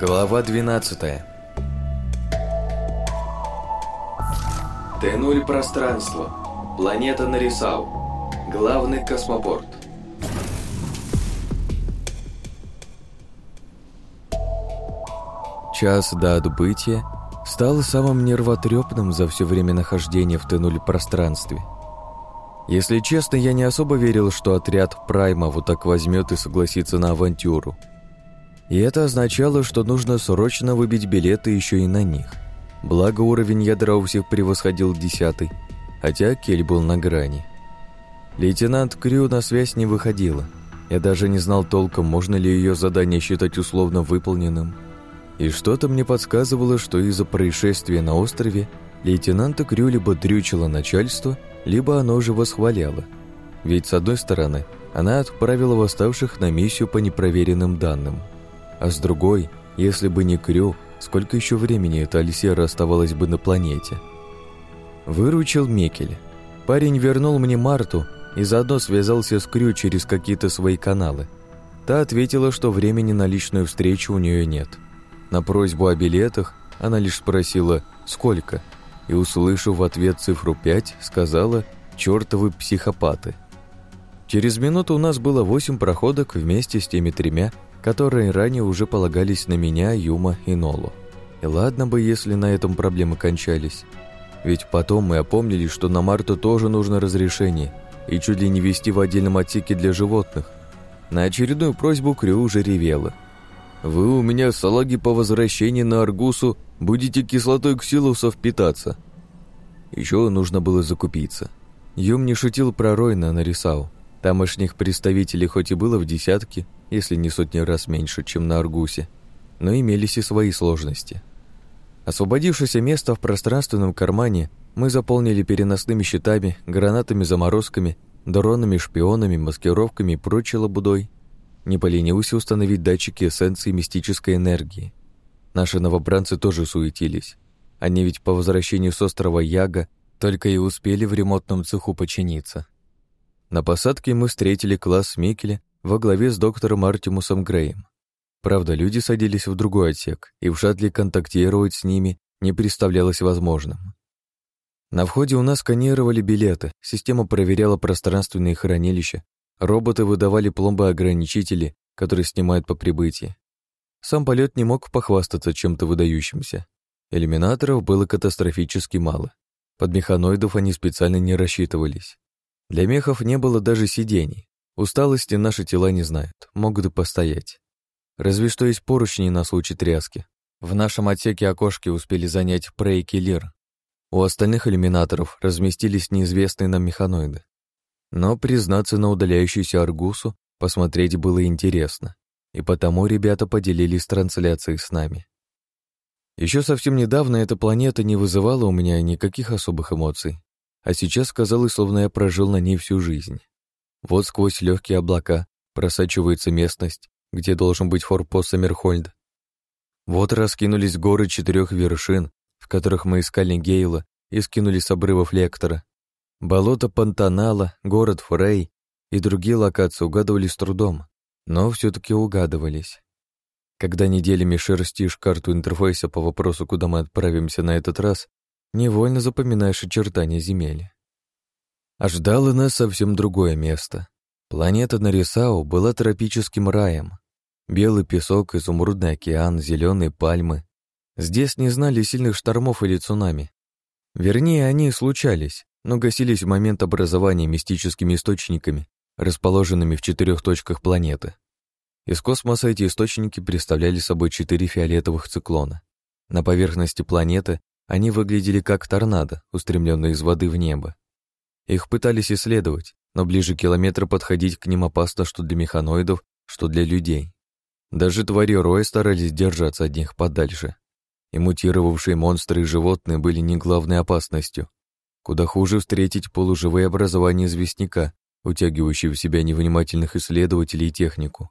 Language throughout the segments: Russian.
Глава 12 Т-0 пространство. Планета Нарисау. Главный космопорт. Час до отбытия стал самым нервотрепным за все время нахождения в Т-0 пространстве. Если честно, я не особо верил, что отряд Прайма вот так возьмет и согласится на авантюру – и это означало, что нужно срочно выбить билеты еще и на них. Благо уровень ядра у всех превосходил десятый, хотя Кель был на грани. Лейтенант Крю на связь не выходила. Я даже не знал толком, можно ли ее задание считать условно выполненным. И что-то мне подсказывало, что из-за происшествия на острове лейтенанта Крю либо дрючило начальство, либо оно же восхваляло. Ведь, с одной стороны, она отправила восставших на миссию по непроверенным данным – а с другой, если бы не Крю, сколько еще времени эта Алисера оставалась бы на планете? Выручил Мекель. Парень вернул мне Марту и заодно связался с Крю через какие-то свои каналы. Та ответила, что времени на личную встречу у нее нет. На просьбу о билетах она лишь спросила «Сколько?» и, услышав в ответ цифру 5, сказала "Чертовы психопаты». Через минуту у нас было восемь проходок вместе с теми тремя, которые ранее уже полагались на меня, Юма и Нолу. И ладно бы, если на этом проблемы кончались. Ведь потом мы опомнились, что на Марту тоже нужно разрешение, и чуть ли не вести в отдельном отсеке для животных. На очередную просьбу Крю уже ревела. «Вы у меня, салаги, по возвращении на Аргусу будете кислотой ксилусов питаться». Еще нужно было закупиться. Юм не шутил про Ройна на Рисау. Тамошних представителей хоть и было в десятке, если не сотни раз меньше, чем на Аргусе, но имелись и свои сложности. Освободившееся место в пространственном кармане мы заполнили переносными щитами, гранатами-заморозками, дронами, шпионами, маскировками и прочей лабудой. Не поленился установить датчики эссенции мистической энергии. Наши новобранцы тоже суетились. Они ведь по возвращению с острова Яга только и успели в ремонтном цеху починиться. На посадке мы встретили класс Микеля, во главе с доктором Артемусом Греем. Правда, люди садились в другой отсек, и в шаттле контактировать с ними не представлялось возможным. На входе у нас сканировали билеты, система проверяла пространственные хранилища, роботы выдавали пломбоограничители, которые снимают по прибытии. Сам полет не мог похвастаться чем-то выдающимся. Иллюминаторов было катастрофически мало. Под механоидов они специально не рассчитывались. Для мехов не было даже сидений, Усталости наши тела не знают, могут и постоять. Разве что есть поручни на случай тряски. В нашем отсеке окошки успели занять Прей и У остальных иллюминаторов разместились неизвестные нам механоиды. Но, признаться на удаляющуюся Аргусу, посмотреть было интересно, и потому ребята поделились трансляцией с нами. Еще совсем недавно эта планета не вызывала у меня никаких особых эмоций, а сейчас казалось, словно я прожил на ней всю жизнь. Вот сквозь легкие облака просачивается местность, где должен быть форпост Саммерхольд. Вот раскинулись горы четырех вершин, в которых мы искали Гейла и скинули с обрывов Лектора. Болото Пантанала, город Фрей и другие локации угадывались с трудом, но все таки угадывались. Когда неделями шерстишь карту интерфейса по вопросу, куда мы отправимся на этот раз, невольно запоминаешь очертания земель. Ожидало нас совсем другое место. Планета Нарисау была тропическим раем. Белый песок, изумрудный океан, зеленые пальмы. Здесь не знали сильных штормов или цунами. Вернее, они случались, но гасились в момент образования мистическими источниками, расположенными в четырех точках планеты. Из космоса эти источники представляли собой четыре фиолетовых циклона. На поверхности планеты они выглядели как торнадо, устремленные из воды в небо. Их пытались исследовать, но ближе километра подходить к ним опасно что для механоидов, что для людей. Даже твари Роя старались держаться от них подальше. И мутировавшие монстры и животные были не главной опасностью. Куда хуже встретить полуживые образования известняка, утягивающие в себя невнимательных исследователей и технику.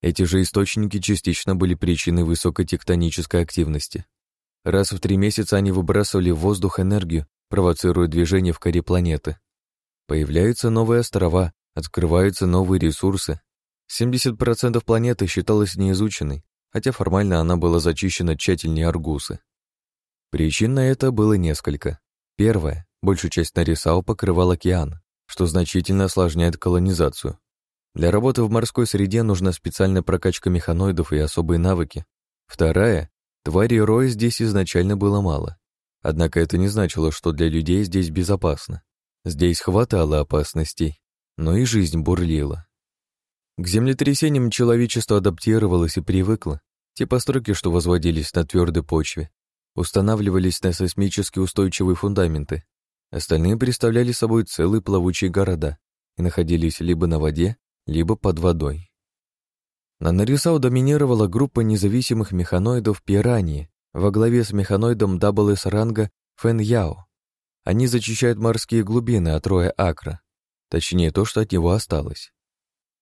Эти же источники частично были причиной высокой тектонической активности. Раз в три месяца они выбрасывали в воздух энергию, провоцирует движение в коре планеты. Появляются новые острова, открываются новые ресурсы. 70% планеты считалось неизученной, хотя формально она была зачищена тщательнее Аргусы. Причин на это было несколько. Первое. Большую часть Нарисао покрывал океан, что значительно осложняет колонизацию. Для работы в морской среде нужна специальная прокачка механоидов и особые навыки. Вторая. Тварей роя здесь изначально было мало. Однако это не значило, что для людей здесь безопасно. Здесь хватало опасностей, но и жизнь бурлила. К землетрясениям человечество адаптировалось и привыкло. Те постройки, что возводились на твердой почве, устанавливались на сейсмически устойчивые фундаменты. Остальные представляли собой целые плавучие города и находились либо на воде, либо под водой. На Нарисау доминировала группа независимых механоидов пираньи, во главе с механоидом Даблэс ранга Фэн Яо. Они зачищают морские глубины от роя Акра, точнее то, что от него осталось.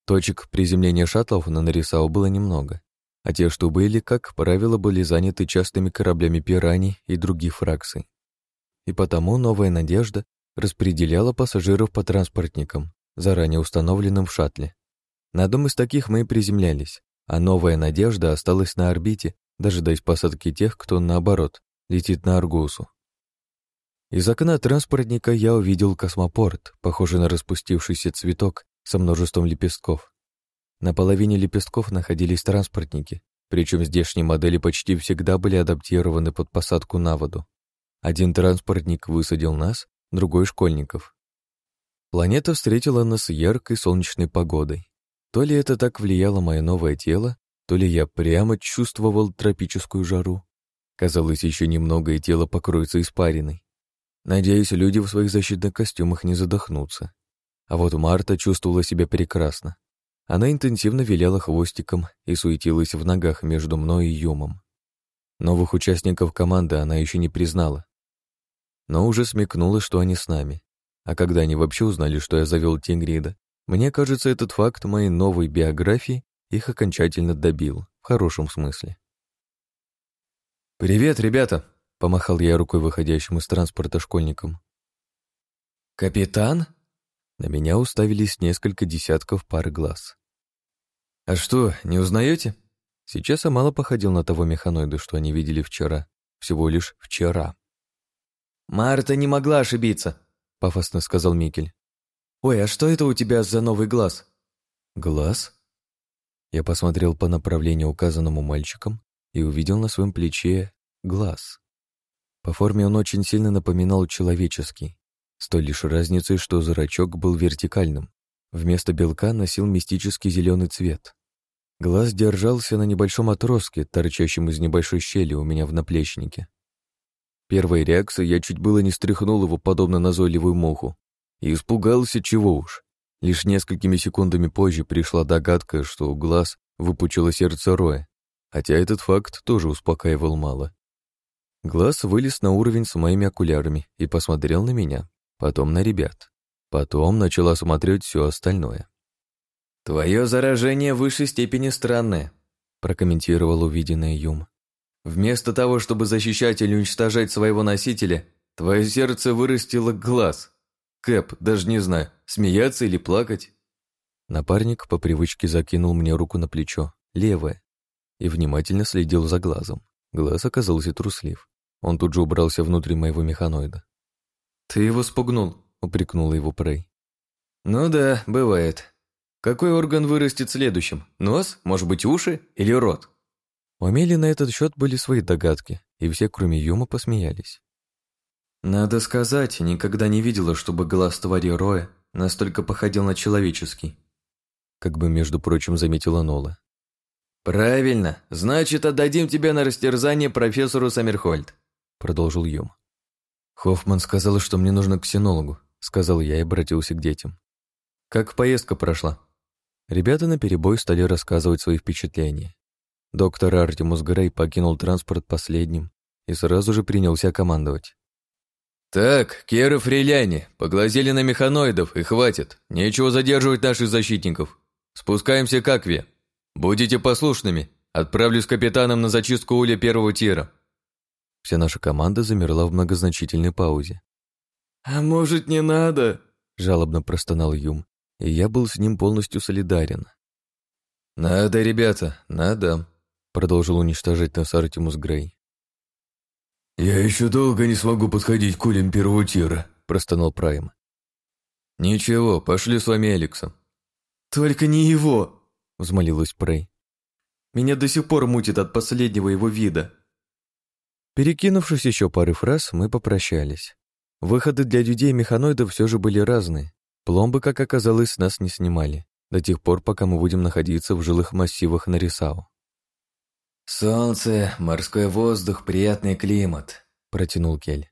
Точек приземления шаттлов на Нарисао было немного, а те, что были, как правило, были заняты частыми кораблями пираний и других фракций. И потому «Новая надежда» распределяла пассажиров по транспортникам, заранее установленным в шаттле. На одном из таких мы и приземлялись, а «Новая надежда» осталась на орбите дожидаясь посадки тех, кто, наоборот, летит на Аргусу. Из окна транспортника я увидел космопорт, похожий на распустившийся цветок со множеством лепестков. На половине лепестков находились транспортники, причем здешние модели почти всегда были адаптированы под посадку на воду. Один транспортник высадил нас, другой — школьников. Планета встретила нас яркой солнечной погодой. То ли это так влияло мое новое тело, то ли я прямо чувствовал тропическую жару. Казалось, еще немного, и тело покроется испариной. Надеюсь, люди в своих защитных костюмах не задохнутся. А вот Марта чувствовала себя прекрасно. Она интенсивно виляла хвостиком и суетилась в ногах между мной и Юмом. Новых участников команды она еще не признала. Но уже смекнула, что они с нами. А когда они вообще узнали, что я завел Тингрида, мне кажется, этот факт моей новой биографии их окончательно добил, в хорошем смысле. «Привет, ребята!» — помахал я рукой выходящим из транспорта школьникам. «Капитан?» На меня уставились несколько десятков пар глаз. «А что, не узнаете?» Сейчас я мало походил на того механоида, что они видели вчера. Всего лишь вчера. «Марта не могла ошибиться», — пафосно сказал Микель. «Ой, а что это у тебя за новый глаз?» «Глаз?» Я посмотрел по направлению, указанному мальчиком, и увидел на своем плече глаз. По форме он очень сильно напоминал человеческий, с той лишь разницей, что зрачок был вертикальным. Вместо белка носил мистический зеленый цвет. Глаз держался на небольшом отростке, торчащем из небольшой щели у меня в наплечнике. Первой реакцией я чуть было не стряхнул его, подобно назойливую моху, и испугался чего уж. Лишь несколькими секундами позже пришла догадка, что у глаз выпучило сердце Роя, хотя этот факт тоже успокаивал мало. Глаз вылез на уровень с моими окулярами и посмотрел на меня, потом на ребят. Потом начала смотреть все остальное. «Твое заражение в высшей степени странное», прокомментировал увиденное Юм. «Вместо того, чтобы защищать или уничтожать своего носителя, твое сердце вырастило глаз. Кэп, даже не знаю, смеяться или плакать». Напарник по привычке закинул мне руку на плечо, левое, и внимательно следил за глазом. Глаз оказался труслив. Он тут же убрался внутрь моего механоида. «Ты его спугнул», — упрекнула его Прей. «Ну да, бывает. Какой орган вырастет следующим? Нос, может быть, уши или рот?» У Амели на этот счет были свои догадки, и все, кроме Юма, посмеялись. Надо сказать, никогда не видела, чтобы глаз твари Роя настолько походил на человеческий. Как бы, между прочим, заметила Нола. «Правильно. Значит, отдадим тебя на растерзание профессору Саммерхольд», — продолжил Юм. Хоффман сказал, что мне нужно к ксенологу», — сказал я и обратился к детям. «Как поездка прошла?» Ребята наперебой стали рассказывать свои впечатления. Доктор Артемус Грей покинул транспорт последним и сразу же принялся командовать. «Так, Кера Фриляне, поглазели на механоидов и хватит. Нечего задерживать наших защитников. Спускаемся к Акве. Будете послушными. Отправлюсь капитаном на зачистку уля первого тира». Вся наша команда замерла в многозначительной паузе. «А может, не надо?» – жалобно простонал Юм, и я был с ним полностью солидарен. «Надо, ребята, надо», – продолжил уничтожать нас Артемус Грей. «Я еще долго не смогу подходить к улям первого тира», — простонал Прайм. «Ничего, пошли с вами Эликсом». «Только не его!» — взмолилась Прей. «Меня до сих пор мутит от последнего его вида». Перекинувшись еще пары фраз, мы попрощались. Выходы для людей механоидов все же были разные. Пломбы, как оказалось, нас не снимали, до тех пор, пока мы будем находиться в жилых массивах на Рисау. «Солнце, морской воздух, приятный климат», – протянул Кель.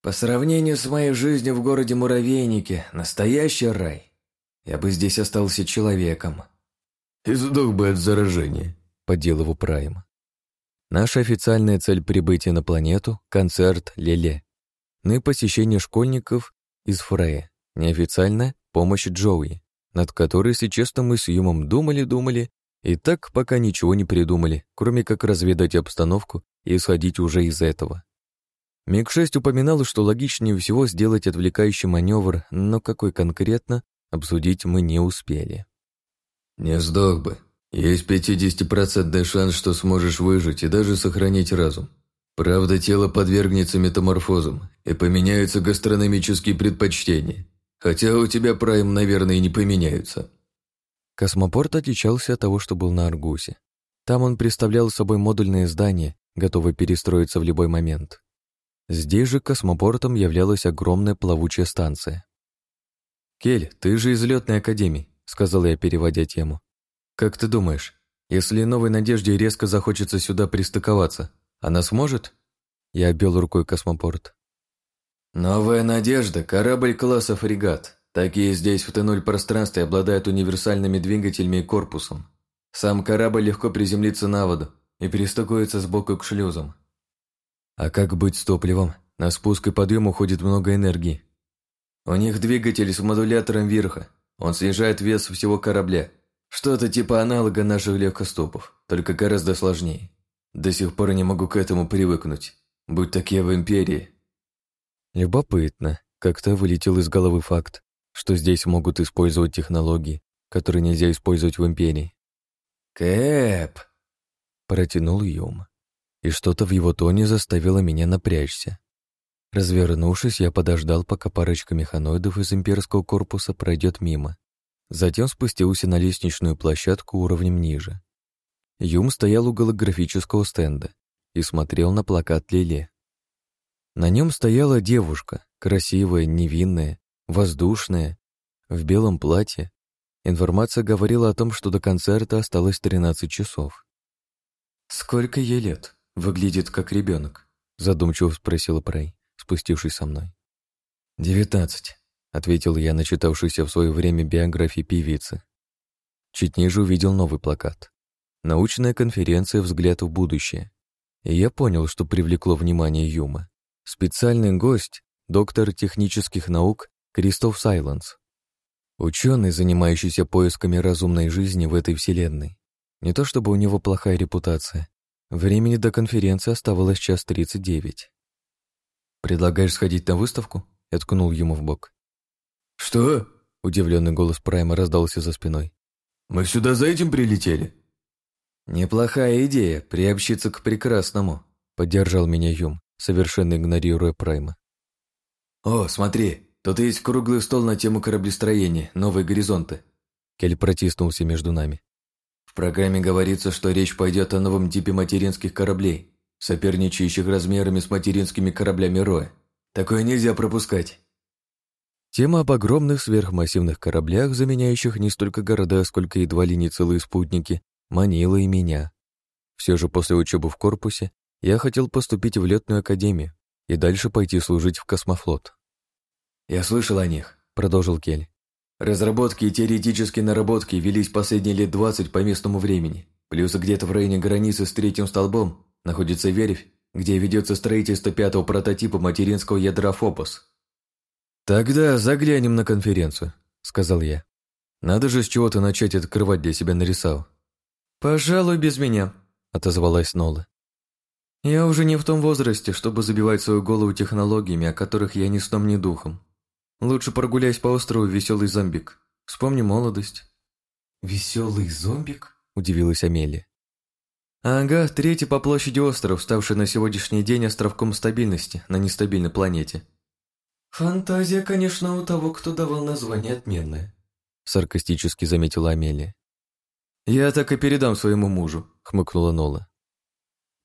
«По сравнению с моей жизнью в городе Муравейнике, настоящий рай. Я бы здесь остался человеком». «И сдох бы от заражения», – подел его Прайм. Наша официальная цель прибытия на планету – концерт Леле. Ну и посещение школьников из Фрея. Неофициально – помощь Джоуи, над которой, если честно, мы с Юмом думали-думали и так пока ничего не придумали, кроме как разведать обстановку и исходить уже из этого. МиГ-6 упоминал, что логичнее всего сделать отвлекающий маневр, но какой конкретно, обсудить мы не успели. «Не сдох бы. Есть 50% шанс, что сможешь выжить и даже сохранить разум. Правда, тело подвергнется метаморфозам и поменяются гастрономические предпочтения. Хотя у тебя прайм, наверное, не поменяются», Космопорт отличался от того, что был на Аргусе. Там он представлял собой модульные здания, готовые перестроиться в любой момент. Здесь же космопортом являлась огромная плавучая станция. «Кель, ты же из летной академии», — сказал я, переводя тему. «Как ты думаешь, если новой надежде резко захочется сюда пристыковаться, она сможет?» Я обвел рукой космопорт. «Новая надежда — корабль класса фрегат», Такие здесь, в Т-0 пространстве, обладают универсальными двигателями и корпусом. Сам корабль легко приземлится на воду и перестыкуется сбоку к шлюзам. А как быть с топливом? На спуск и подъем уходит много энергии. У них двигатель с модулятором верха. Он снижает вес всего корабля. Что-то типа аналога наших легкостопов, только гораздо сложнее. До сих пор не могу к этому привыкнуть. Будь такие в Империи. Любопытно. Как-то вылетел из головы факт что здесь могут использовать технологии, которые нельзя использовать в Империи. «Кэп!» — протянул Юм, и что-то в его тоне заставило меня напрячься. Развернувшись, я подождал, пока парочка механоидов из имперского корпуса пройдет мимо. Затем спустился на лестничную площадку уровнем ниже. Юм стоял у голографического стенда и смотрел на плакат Лиле. На нем стояла девушка, красивая, невинная, воздушная, в белом платье. Информация говорила о том, что до концерта осталось 13 часов. «Сколько ей лет? Выглядит как ребенок», — задумчиво спросила Прей, спустившись со мной. «Девятнадцать», — ответил я, начитавшийся в свое время биографии певицы. Чуть ниже увидел новый плакат. «Научная конференция «Взгляд в будущее». И я понял, что привлекло внимание Юма. Специальный гость, доктор технических наук Кристоф Сайленс. Ученый, занимающийся поисками разумной жизни в этой вселенной. Не то чтобы у него плохая репутация. Времени до конференции оставалось час тридцать девять. «Предлагаешь сходить на выставку?» Я ткнул ему в бок. «Что?» — удивленный голос Прайма раздался за спиной. «Мы сюда за этим прилетели?» «Неплохая идея — приобщиться к прекрасному», — поддержал меня Юм, совершенно игнорируя Прайма. «О, смотри!» Тут есть круглый стол на тему кораблестроения, новые горизонты. Кель протиснулся между нами. В программе говорится, что речь пойдет о новом типе материнских кораблей, соперничающих размерами с материнскими кораблями Роя. Такое нельзя пропускать. Тема об огромных сверхмассивных кораблях, заменяющих не столько города, сколько едва ли не целые спутники, манила и меня. Все же после учебы в корпусе я хотел поступить в летную академию и дальше пойти служить в космофлот. «Я слышал о них», – продолжил Кель. «Разработки и теоретические наработки велись последние лет 20 по местному времени. Плюс где-то в районе границы с третьим столбом находится верфь, где ведется строительство пятого прототипа материнского ядра «Фопос». «Тогда заглянем на конференцию», – сказал я. «Надо же с чего-то начать открывать для себя нарисал». «Пожалуй, без меня», – отозвалась Нола. «Я уже не в том возрасте, чтобы забивать свою голову технологиями, о которых я ни сном, ни духом. Лучше прогуляйся по острову, веселый зомбик. Вспомни молодость». «Веселый зомбик?» – удивилась Амелия. «Ага, третий по площади остров, ставший на сегодняшний день островком стабильности на нестабильной планете». «Фантазия, конечно, у того, кто давал название отменная», – саркастически заметила Амелия. «Я так и передам своему мужу», – хмыкнула Нола.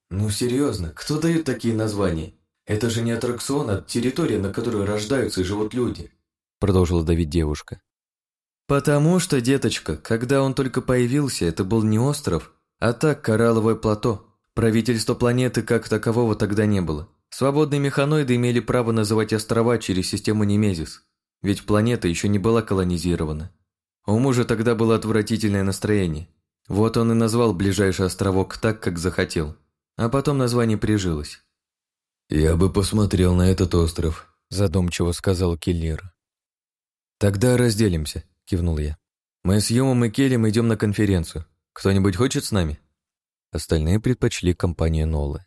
«Ну серьезно, кто дает такие названия? «Это же не аттракцион, а территория, на которой рождаются и живут люди», продолжила давить девушка. «Потому что, деточка, когда он только появился, это был не остров, а так коралловое плато. Правительства планеты как такового тогда не было. Свободные механоиды имели право называть острова через систему Немезис, ведь планета еще не была колонизирована. У мужа тогда было отвратительное настроение. Вот он и назвал ближайший островок так, как захотел. А потом название прижилось. «Я бы посмотрел на этот остров», — задумчиво сказал Келлир. «Тогда разделимся», — кивнул я. «Мы с Йомом и Келем идем на конференцию. Кто-нибудь хочет с нами?» Остальные предпочли компанию Нолы.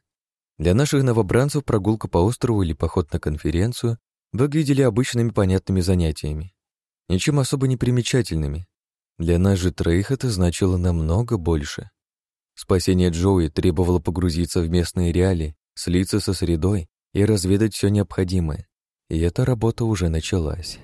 Для наших новобранцев прогулка по острову или поход на конференцию выглядели обычными понятными занятиями, ничем особо не примечательными. Для нас же троих это значило намного больше. Спасение Джоуи требовало погрузиться в местные реалии слиться со средой и разведать все необходимое. И эта работа уже началась.